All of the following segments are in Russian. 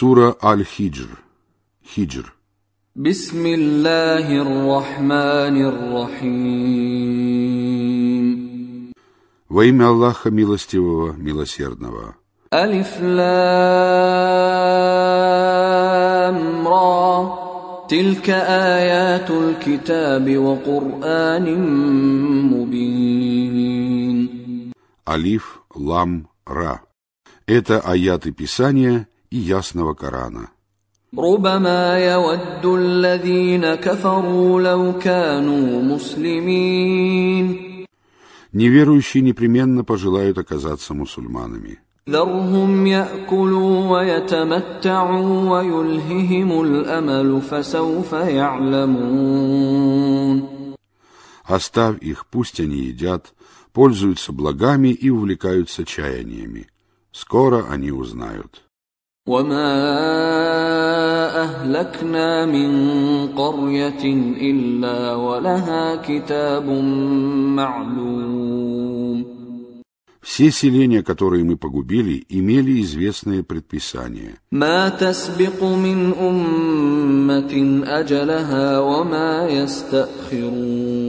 Сура Аль-Хиджр. Хиджр. Бисмиллахир-рахманир-рахим. Во имя Аллаха Милостивого, Милосердного. Алиф лам ра. Тилька аятуль китаби ва Кур'анин мубин. Алиф лам ра. Это аяты Писания – и ясного Корана. ربما يود الذين كفروا لو كانوا مسلمين Неверующие непременно пожелают оказаться мусульманами. ذرهم ياكلوا ويتمتعوا ويلههم الامل فسوف يعلمون Оставь их, пусть они едят, пользуются благами и увлекаются чаяниями. Скоро они узнают. وما اهلكنا من قريه الا ولها كتاب معلوم Все селения, которые мы погубили, имели известные предписания. ما تسبق من امه اجلها وما يستاخرون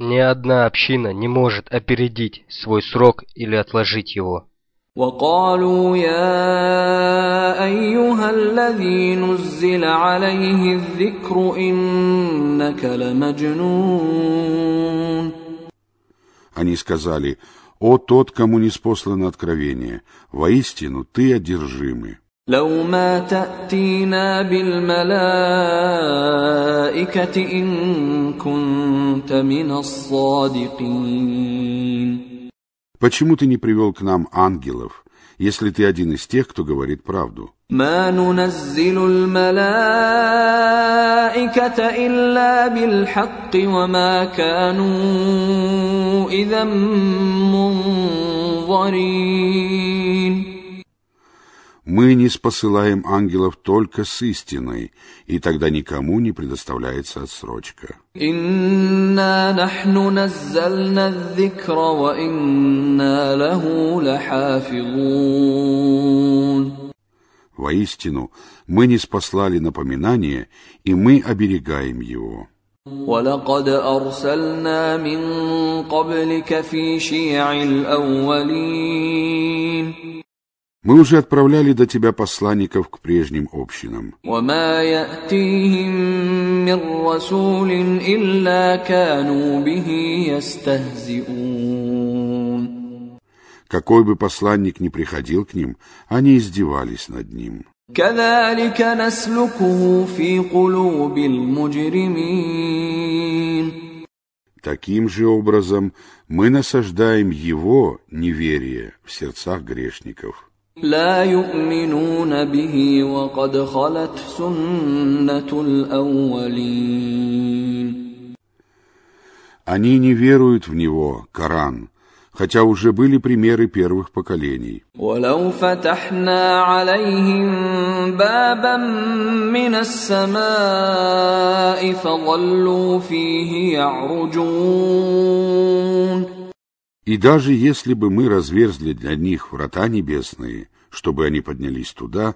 Ни одна община не может опередить свой срок или отложить его. وقالوا يا ايها الذي نزل عليه الذكر انك لمجنون Они сказали, «О тот, кому не спослано откровение, воистину ты одержимый». لو ما تاتينا بالملائكه ان كنت من الصادقين Почему ты не привел к нам ангелов, если ты один из тех, кто говорит правду? ما ننزل الملائكه الا بالحق وما كانوا اذا منظرين Мы не спосылаем ангелов только с истиной, и тогда никому не предоставляется отсрочка. انا نحن نزلنا الذكر وانا له لحافظون Воистину, мы не спаслали напоминание, и мы оберегаем его. ولقد ارسلنا من قبلك في شيع الاولين мы уже отправляли до тебя посланников к прежним общинам. Какой бы посланник ни приходил к ним, они издевались над ним. Таким же образом мы насаждаем его неверие в сердцах грешников. لا يؤمنون به وقد خلت سنه الاولين Они не веруют в него, Коран, хотя уже были примеры первых поколений. ولو فتحنا عليهم بابا من السماء فظلوا فيه يعرجون И даже если бы мы разверзли для них врата небесные, чтобы они поднялись туда,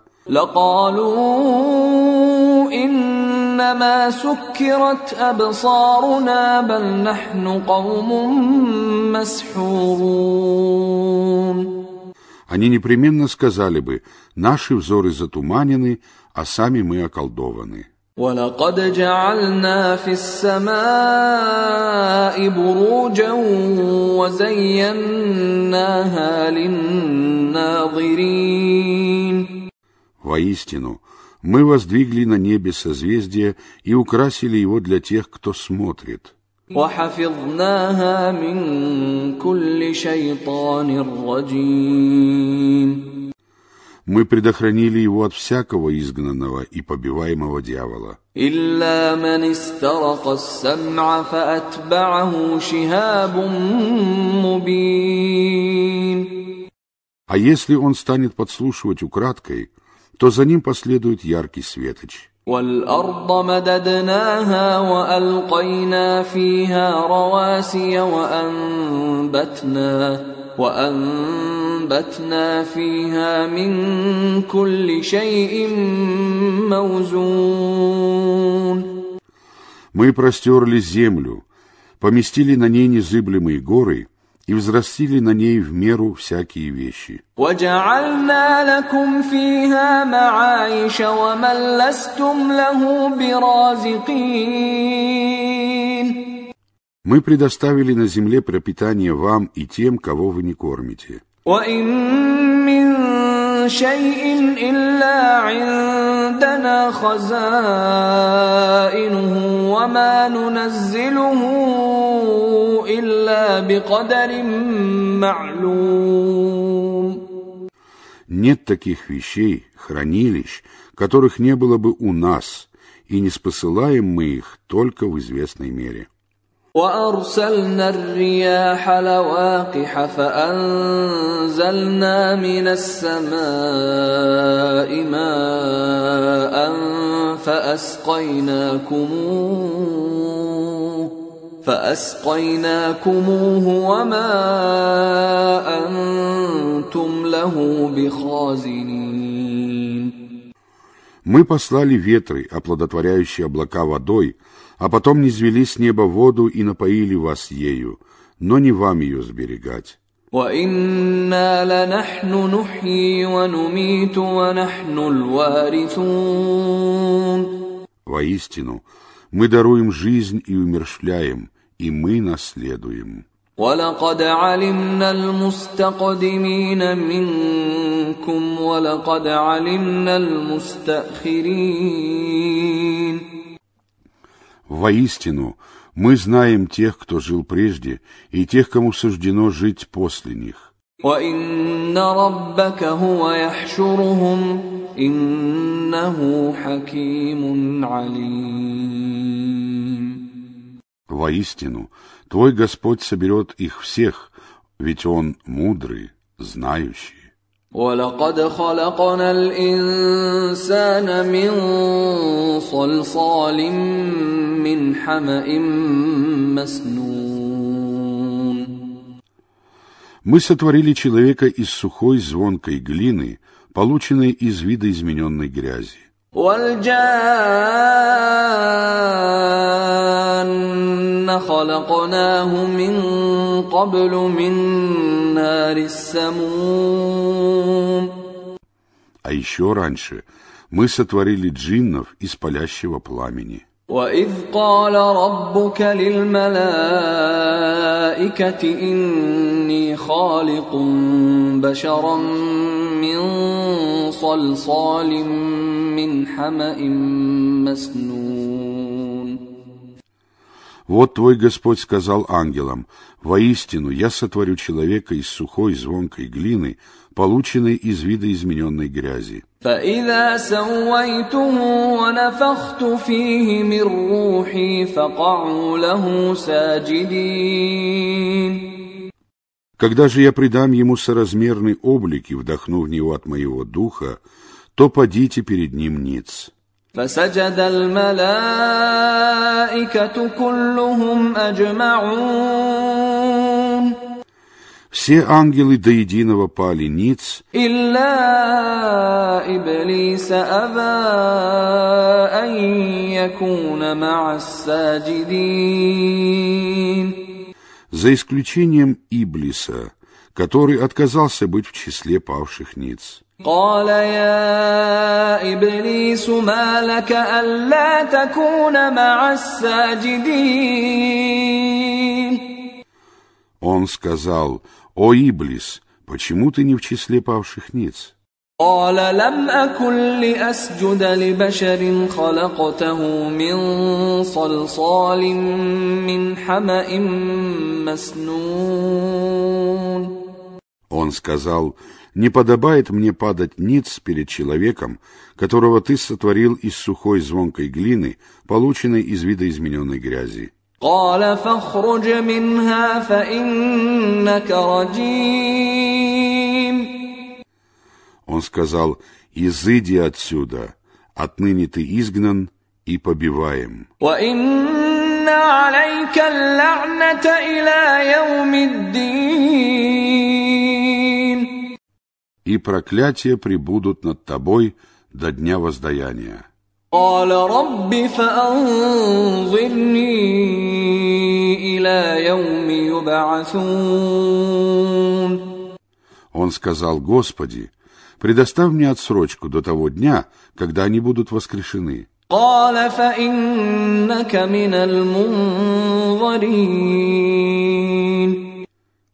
они непременно сказали бы, наши взоры затуманены, а сами мы околдованы. ولقد جعلنا في السماء بروجا وزيناها للناظرين Воистину, мы воздвигли на небе созвездие и украсили его для тех, кто смотрит. وحفظناها من كل شيطان رجيم Мы предохранили его от всякого изгнанного и побиваемого дьявола. إلا من استرق السمع فأتبعه شهاب مبين А если он станет подслушивать украдкой, то за ним последует яркий светоч. والأرض مددناها وألقينا فيها رواسي وأنبتنا وأنبتنا وأنبتنا فيها من كل شيء موزون Мы простерли землю, поместили на ней незыблемые горы и взрастили на ней в меру всякие вещи. وجعلنا لكم فيها معايش ومن لستم له برازقين Мы предоставили на земле пропитание вам и тем, кого вы не кормите. وإن من شيء إلا عندنا خزائنه وما ننزله إلا بقدر معلوم Нет таких вещей, хранилищ, которых не было бы у нас, и не спосылаем мы их только в известной мере. وأرسلنا الرياح لواقح فأنزلنا من السماء ماء فأسقيناكموه فأسقيناكموه وما أنتم له بخازنين Мы послали ветры, оплодотворяющие облака водой, а потом низвели с неба воду и напоили вас ею, но не вам ее сберегать. وإنا لنحن نحيي ونميت ونحن الوارثون Воистину, мы даруем жизнь и умершляем, и мы наследуем. ولقد علمنا المستقدمين منكم ولقد علمنا المستأخرين Воистину, мы знаем тех, кто жил прежде, и тех, кому суждено жить после них. Воистину, Твой Господь соберет их всех, ведь Он мудрый, знающий. ولقد خلقنا الإنسان من صلصال من حمأ مسنون Мы сотворили человека из сухой звонкой глины, полученной из видоизмененной грязи. والجان خلقناه من قبل من نار السموم А еще раньше мы сотворили джиннов из палящего пламени. وإذ قال ربك للملائكة إني خالق بشرا من صلصال من حمأ مسنون Вот твой Господь сказал ангелам, «Воистину, я сотворю человека из сухой звонкой глины, полученной из видоизмененной грязи. فإذا سويته ونفخت فيه من روحي فقعوا له ساجدين Когда же я придам ему соразмерный облик и вдохну в него от моего духа, то подите перед ним ниц». فسجد الملائكة كلهم أجمعون Все ангелы до единого пали ниц, إلا إبليس أبى أن يكون مع الساجدين за исключением Иблиса, который отказался быть в числе павших ниц. قال يا إبليس ما لك ألا تكون مع الساجدين Он сказал, «О, Иблис, почему ты не в числе павших ниц?» قال لم أكن لأسجد لبشر خلقته من صلصال من حمأ مسنون Он сказал, «Не подобает мне падать ниц перед человеком, которого ты сотворил из сухой звонкой глины, полученной из видоизмененной грязи». قال فاخرج منها فإنك رجيم Он сказал, «Изыди отсюда, отныне ты изгнан и побиваем». وإن عليك اللعنة إلى يوم الدين и проклятия прибудут над тобой до дня воздаяния. قال رب فأنظرني إلى يوم يبعثون Он сказал, Господи, предоставь мне отсрочку до того дня, когда они будут воскрешены. قال فإنك من المنظرين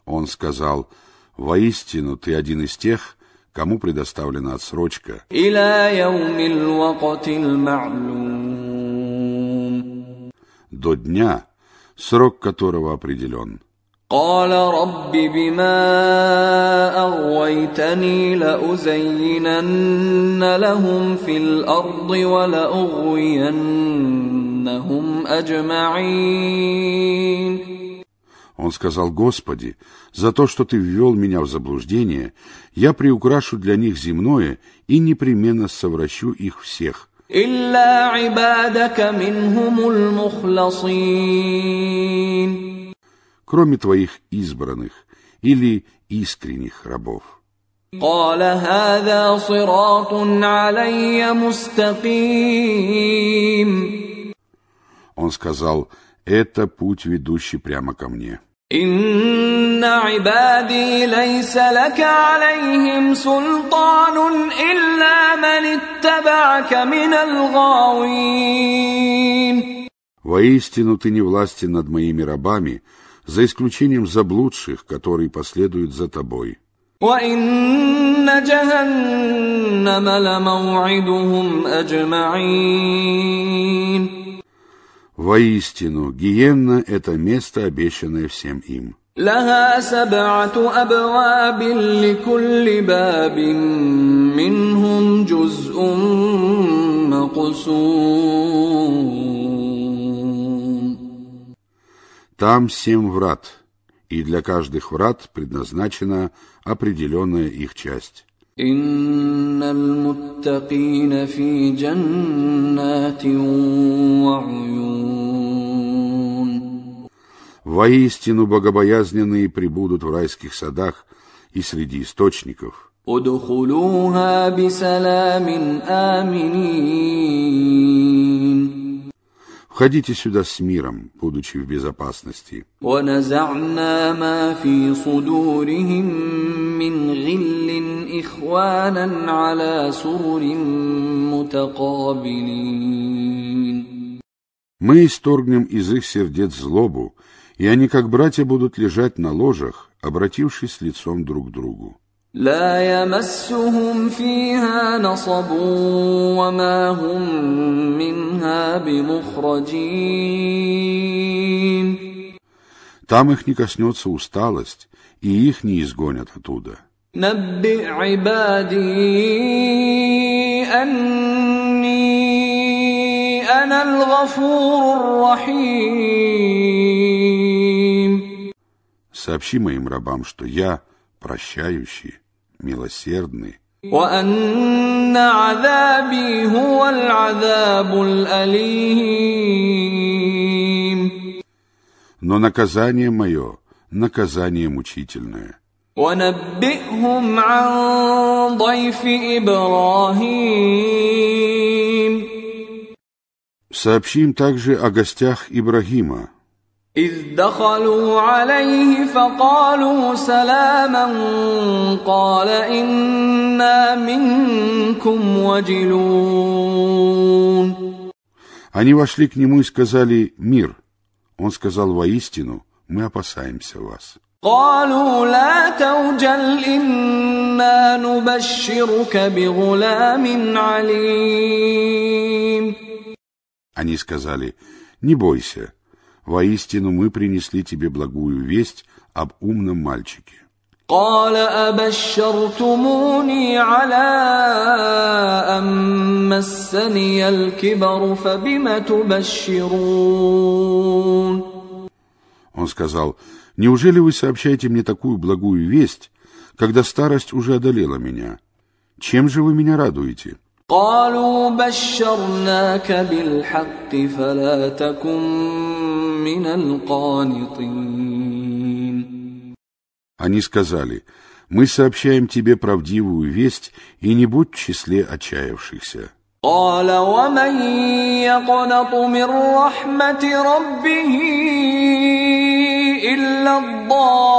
Он сказал, воистину ты один из тех, кому предоставлена отсрочка إلى يوم الوقت المعلوم до дня, срок которого определен. قال رب بما أغويتني لأزينن لهم في الأرض ولأغوينهم أجمعين Он сказал, Господи, за то, что Ты ввел меня в заблуждение, я приукрашу для них земное и непременно совращу их всех, إلا عبادك منهم المخلصين кроме Твоих избранных или искренних рабов. قال هذا صراط علي مستقيم Он сказал, это путь, ведущий прямо ко мне. إن عبادي ليس لك عليهم سلطان إلا من اتبعك من الغاوين Воистину ты не властен над моими рабами, за исключением заблудших, которые последуют за тобой. وإن جهنم لموعدهم أجمعين Воистину, Гиенна — это место, обещанное всем им. لها سبعة أبواب لكل باب منهم جزء مقسوم Там семь врат, и для каждых врат предназначена определенная их часть. إن المتقين في جنات وعيون Воистину богобоязненные прибудут в райских садах и среди источников. ادخلوها بسلام آمنين Входите сюда с миром, будучи в безопасности. ونزعنا ما في صدورهم من غل إخوانا على سرر متقابلين Мы исторгнем из их сердец злобу, и они, как братья, будут лежать на ложах, обратившись лицом друг к другу. لا يمسهم فيها نصب وما هم منها بمخرجين Там их не коснется усталость, и их не изгонят оттуда. نبئ عبادي أني أنا الغفور الرحيم Сообщи моим рабам, что я прощающий, милосердный, وأن عذابي هو العذاب الأليم но наказание мое — наказание мучительное. ونبئهم عن ضيف إبراهيم Сообщи им также о гостях Ибрагима, إذ دخلوا عليه فقالوا سلاما قال إنا منكم وجلون Они вошли к нему и сказали «Мир». Он сказал «Воистину, мы опасаемся вас». قالوا لا توجل إنا نبشرك بغلام عليم Они сказали «Не бойся, воистину мы принесли тебе благую весть об умном мальчике». قال أبشرتموني على أن مسني الكبر فبم تبشرون Он сказал «Неужели вы сообщаете мне такую благую весть, когда старость уже одолела меня? Чем же вы меня радуете?» قالوا بشرناك بالحق فلا تكن من القانطين Они сказали, Мы сообщаем тебе правдивую весть, и не будь в числе отчаявшихся. قال ومن يقنط من رحمة ربه إلا الضالون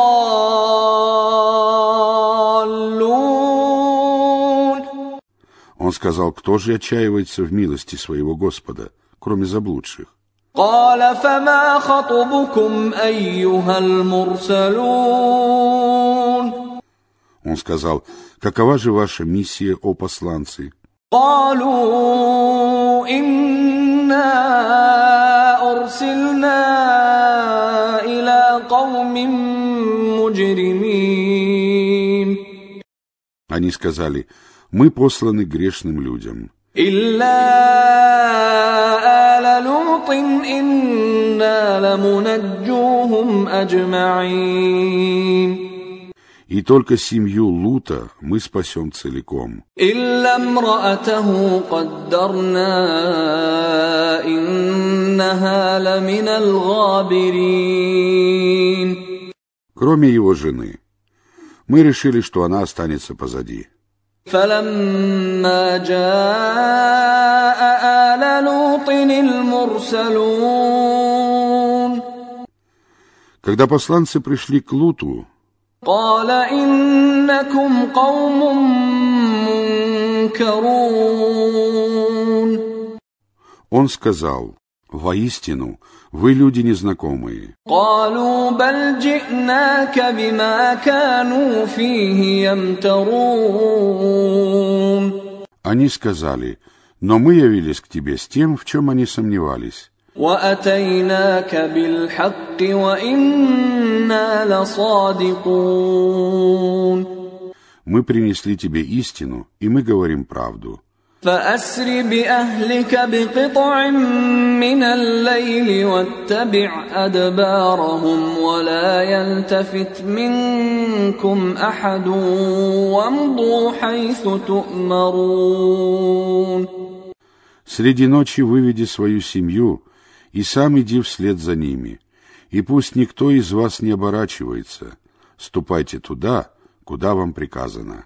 Он сказал, кто же отчаивается в милости своего Господа, кроме заблудших? قال فما خطبكم أيها المرسلون Он сказал, какова же ваша миссия, о посланцы? قالوا إنا أرسلنا Они сказали, мы посланы грешным людям. И только семью Лута мы спасем целиком. Кроме его жены Мы решили, что она останется позади. فلما جاء آل لوط المرسلون Когда посланцы пришли к Луту, قال إنكم قوم منكرون он сказал, «Воистину, вы люди незнакомые. Они сказали, но мы явились к тебе с тем, в чем они сомневались. Мы принесли тебе истину, и мы говорим правду. فاسر باهلك بقطع من الليل واتبع ادبارهم ولا يلتفت منكم احد وامضوا حيث تؤمرون Среди ночи выведи свою семью, и сам иди вслед за ними, и пусть никто из вас не оборачивается. Ступайте туда, куда вам приказано.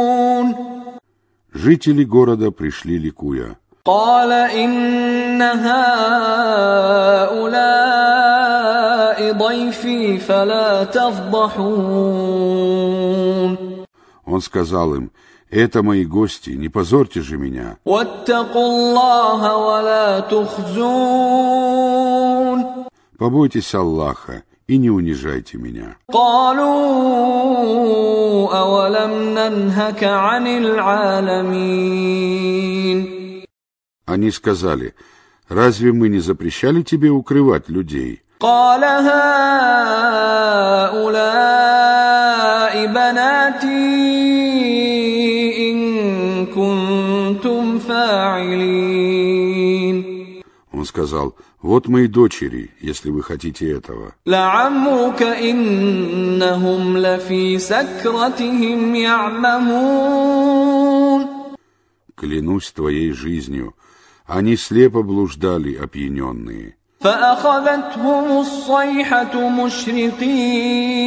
Жители города пришли ликуя. قال ان هؤلاء ضيفي فلا تفضحون Он сказал им, «Это мои гости, не позорьте же меня, واتقوا الله ولا تخزون побойтесь Аллаха и не унижайте меня». قالوا اولم ننهك عن العالمين Они сказали, «Разве мы не запрещали тебе укрывать людей?» قال هؤلاء بناتي ان كنتم فاعلين Он сказал, «Вот мои дочери, если вы хотите этого». لعمرك انهم لفي سكرتهم يعمهون Клянусь твоей жизнью, они слепо блуждали, опьяненные. فاخذتهم الصيحه مشرقين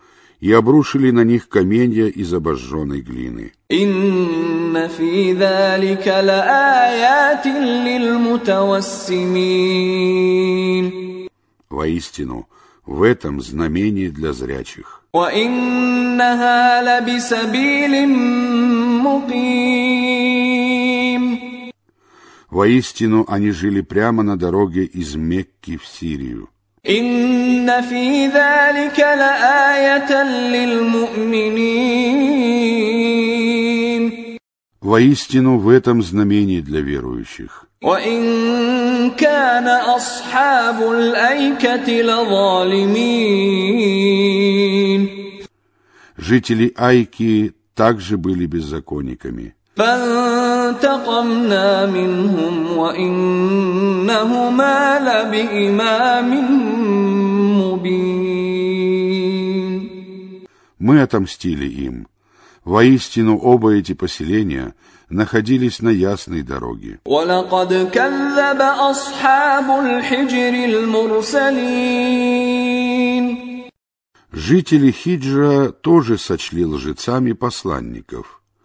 и обрушили на них каменья из обожженной глины. Воистину, в этом знамение для зрячих. Воистину, они жили прямо на дороге из Мекки в Сирию. إن في ذلك لآية للمؤمنين Воистину, в этом знамение для верующих. وإن كان أصحاب الأيكة لظالمين Жители Айки также были беззаконниками. فانتقمنا منهم وإنهما لبإمام مبين Мы отомстили им. Воистину, оба эти поселения находились на ясной дороге. ولقد كذب أصحاب الحجر المرسلين Жители Хиджра тоже сочли лжецами посланников.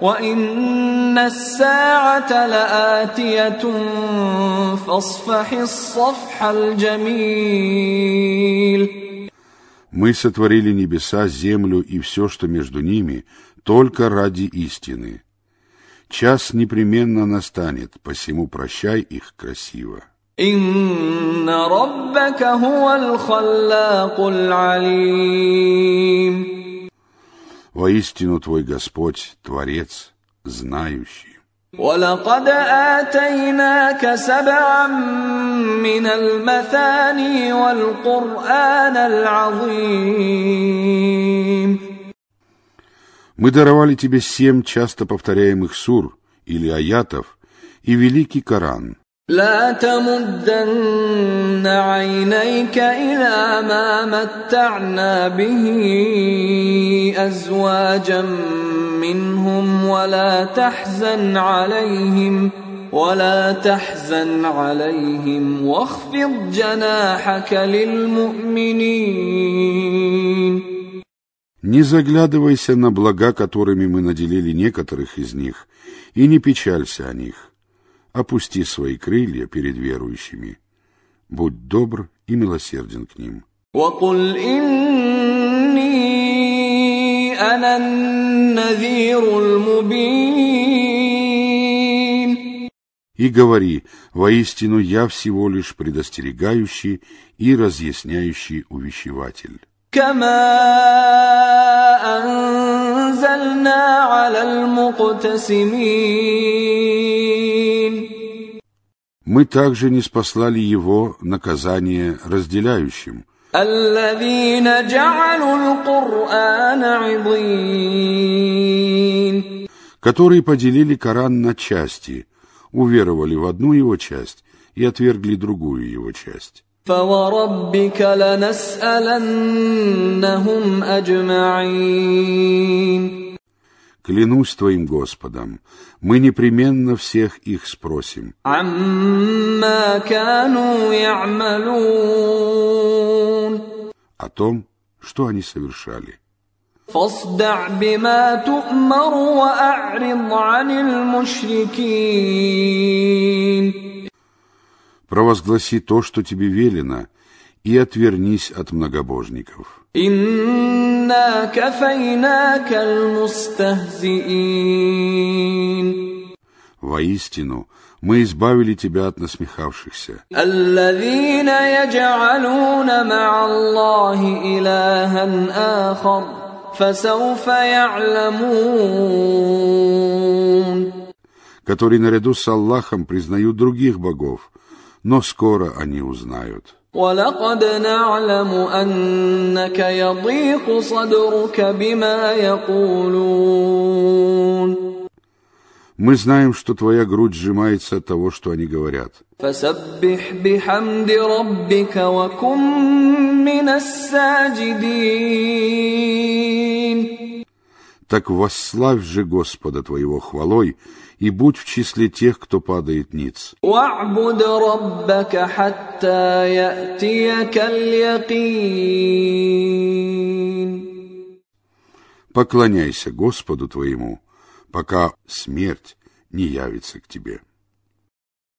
وإن الساعة لآتية فاصفح الصفح الجميل Мы сотворили небеса, землю и все, что между ними, только ради истины. Час непременно настанет, посему прощай их красиво. إن ربك هو الخلاق العليم Воистину твой Господь, Творец, знающий. ولقد آتيناك سبعا من المثاني والقرآن العظيم Мы даровали тебе семь часто повторяемых сур или аятов и великий Коран. لا تمدن عينيك إلى ما متعنا به أزواجا منهم ولا تحزن عليهم ولا تحزن عليهم واخفض جناحك للمؤمنين Не заглядывайся на блага, которыми мы наделили некоторых из них, и не печалься о них. Опусти свои крылья перед верующими. Будь добр и милосерден к ним. وقل إني أنا النذير المبين И говори, воистину я всего лишь предостерегающий и разъясняющий увещеватель. كما أنزلنا على المقتسمين Мы также не спаслали его наказание разделяющим, الذين جعلوا القرآن عضين которые поделили Коран на части, уверовали в одну его часть и отвергли другую его часть. فوربك لنسألنهم أجمعين Клянусь Твоим Господом, мы непременно всех их спросим. О том, что они совершали. Провозгласи то, что тебе велено, — и отвернись от многобожников. Воистину, мы избавили тебя от насмехавшихся. которые наряду с Аллахом признают других богов, но скоро они узнают. ولقد نعلم أنك يضيق صدرك بما يقولون Мы знаем, что твоя грудь сжимается от того, что они говорят. فسبح بحمد ربك وكن من الساجدين Так восславь же Господа твоего хвалой и будь в числе тех, кто падает ниц. Поклоняйся Господу твоему, пока смерть не явится к тебе.